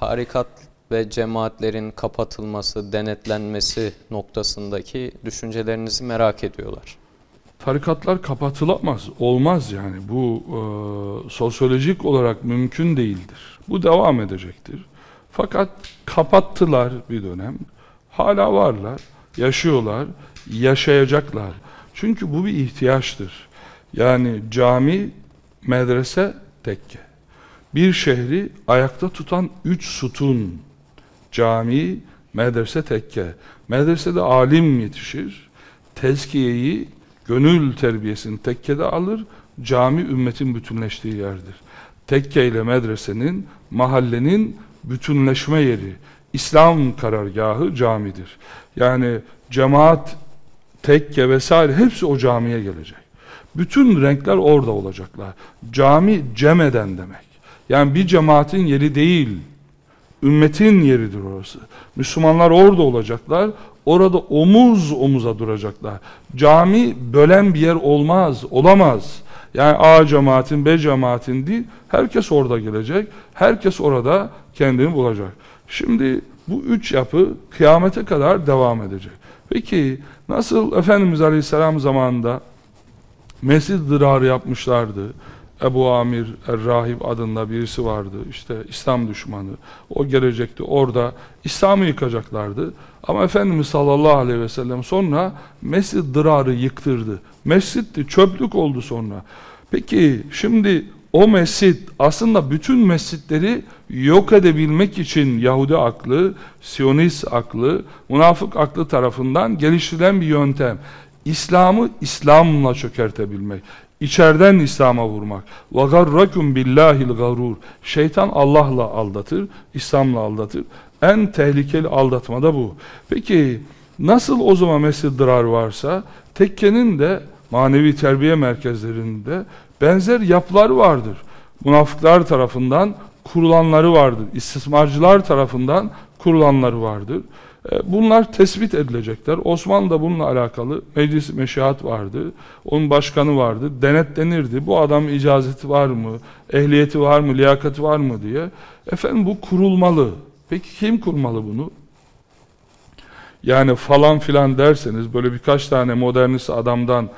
tarikat ve cemaatlerin kapatılması, denetlenmesi noktasındaki düşüncelerinizi merak ediyorlar. Tarikatlar kapatılamaz, olmaz yani. Bu e, sosyolojik olarak mümkün değildir. Bu devam edecektir. Fakat kapattılar bir dönem. Hala varlar, yaşıyorlar, yaşayacaklar. Çünkü bu bir ihtiyaçtır. Yani cami, medrese, tekke. Bir şehri ayakta tutan üç sütun. Cami, medrese, tekke. Medresede alim yetişir. Tezkiyeyi, gönül terbiyesini tekkede alır. Cami ümmetin bütünleştiği yerdir. Tekke ile medresenin, mahallenin bütünleşme yeri. İslam karargahı camidir. Yani cemaat, tekke vesaire hepsi o camiye gelecek. Bütün renkler orada olacaklar. Cami cemeden demek. Yani bir cemaatin yeri değil, ümmetin yeridir orası. Müslümanlar orada olacaklar, orada omuz omuza duracaklar. Cami bölen bir yer olmaz, olamaz. Yani A cemaatin, B cemaatin değil, herkes orada gelecek, herkes orada kendini bulacak. Şimdi bu üç yapı kıyamete kadar devam edecek. Peki nasıl Efendimiz Aleyhisselam zamanında mescid dırarı yapmışlardı. Ebu Amir Er-Rahib adında birisi vardı. İşte İslam düşmanı. O gelecekti. Orada İslam'ı yıkacaklardı. Ama Efendimiz sallallahu aleyhi ve sellem sonra mescid dırarı yıktırdı. Mescitti, çöplük oldu sonra. Peki şimdi o mescit aslında bütün mescitleri yok edebilmek için Yahudi aklı, Siyonist aklı, münafık aklı tarafından geliştirilen bir yöntem. İslam'ı İslam'la çökertebilmek. İçeriden İslam'a vurmak. وَغَرَّكُمْ بِاللّٰهِ الْغَرُورِ Şeytan Allah'la aldatır, İslam'la aldatır. En tehlikeli aldatma da bu. Peki nasıl o zaman mescid dırar varsa tekkenin de manevi terbiye merkezlerinde benzer yapılar vardır. Münafıklar tarafından kurulanları vardır. İstismarcılar tarafından kurulanları vardır. E, bunlar tespit edilecekler. Osmanlı'da bununla alakalı meclis meşahat vardı. Onun başkanı vardı. Denetlenirdi. Bu adam icazeti var mı? Ehliyeti var mı? Liyakati var mı diye. Efendim bu kurulmalı. Peki kim kurmalı bunu? Yani falan filan derseniz böyle birkaç tane modernist adamdan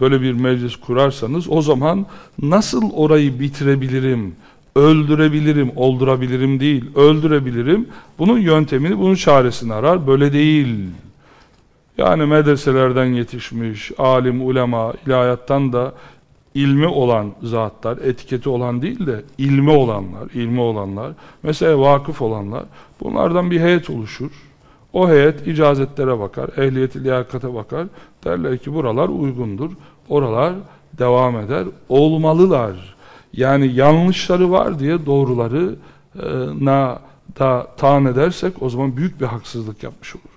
böyle bir meclis kurarsanız o zaman nasıl orayı bitirebilirim? Öldürebilirim, oldurabilirim değil, öldürebilirim. Bunun yöntemini, bunun çaresini arar. Böyle değil. Yani medreselerden yetişmiş, alim, ulema, ilahiyattan da ilmi olan zatlar, etiketi olan değil de ilmi olanlar, ilmi olanlar, mesela vakıf olanlar, bunlardan bir heyet oluşur. O heyet icazetlere bakar, ehliyeti liyakate bakar. Derler ki buralar uygundur, oralar devam eder, olmalılar. Yani yanlışları var diye doğruları e, na da taan edersek o zaman büyük bir haksızlık yapmış oluruz.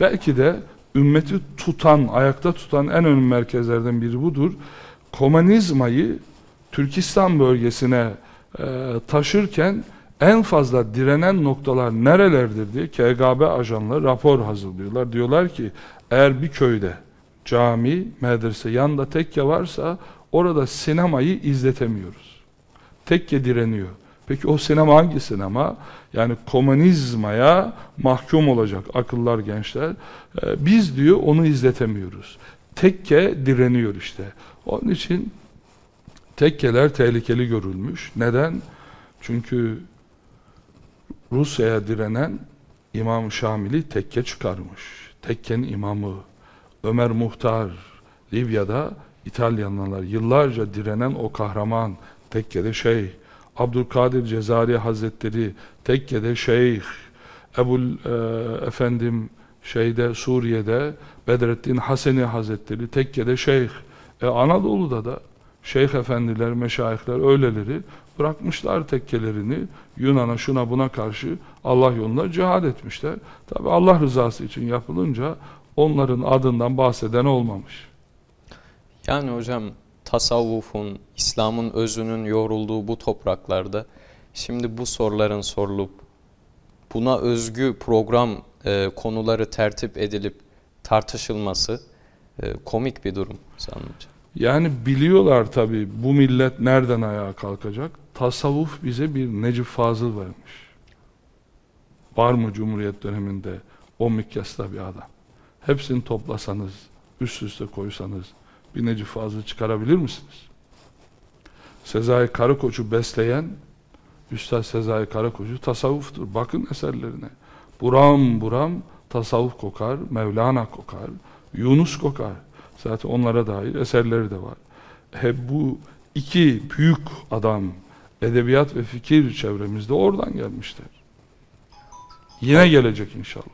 Belki de ümmeti tutan, ayakta tutan en önemli merkezlerden biri budur. Komünizmayı Türkistan bölgesine e, taşırken en fazla direnen noktalar nerelerdir diye KGB ajanları rapor hazırlıyorlar. Diyorlar ki eğer bir köyde cami, medrese, yanında tekke varsa Orada sinemayı izletemiyoruz. Tekke direniyor. Peki o sinema hangi sinema? Yani komünizmaya mahkum olacak akıllar gençler. Ee, biz diyor onu izletemiyoruz. Tekke direniyor işte. Onun için tekkeler tehlikeli görülmüş. Neden? Çünkü Rusya'ya direnen İmam Şamil'i tekke çıkarmış. Tekkenin imamı Ömer Muhtar Libya'da İtalyanlar yıllarca direnen o kahraman tekkede şeyh, Abdülkadir Cezari Hazretleri tekkede şeyh, Ebul e, efendim şeyde Suriye'de Bedrettin Haseni Hazretleri tekkede şeyh. E, Anadolu'da da şeyh efendiler, meşayihler öyleleri bırakmışlar tekkelerini Yunan'a şuna buna karşı Allah yolunda cihad etmişler. Tabi Allah rızası için yapılınca onların adından bahseden olmamış. Yani hocam tasavvufun, İslam'ın özünün yorulduğu bu topraklarda şimdi bu soruların sorulup buna özgü program e, konuları tertip edilip tartışılması e, komik bir durum sanırım. Yani biliyorlar tabi bu millet nereden ayağa kalkacak? tasavvuf bize bir Necip Fazıl vermiş. Var mı Cumhuriyet döneminde o mikyasta bir adam? Hepsini toplasanız, üst üste koysanız bir Necip Fazıl çıkarabilir misiniz? Sezai Karakoç'u besleyen Üstad Sezai Karakoç'u tasavvuftur. Bakın eserlerine. Buram buram tasavvuf kokar, Mevlana kokar, Yunus kokar. Zaten onlara dair eserleri de var. Hep bu iki büyük adam edebiyat ve fikir çevremizde oradan gelmişler. Yine gelecek inşallah.